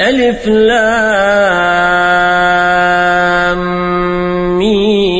ألف لام مين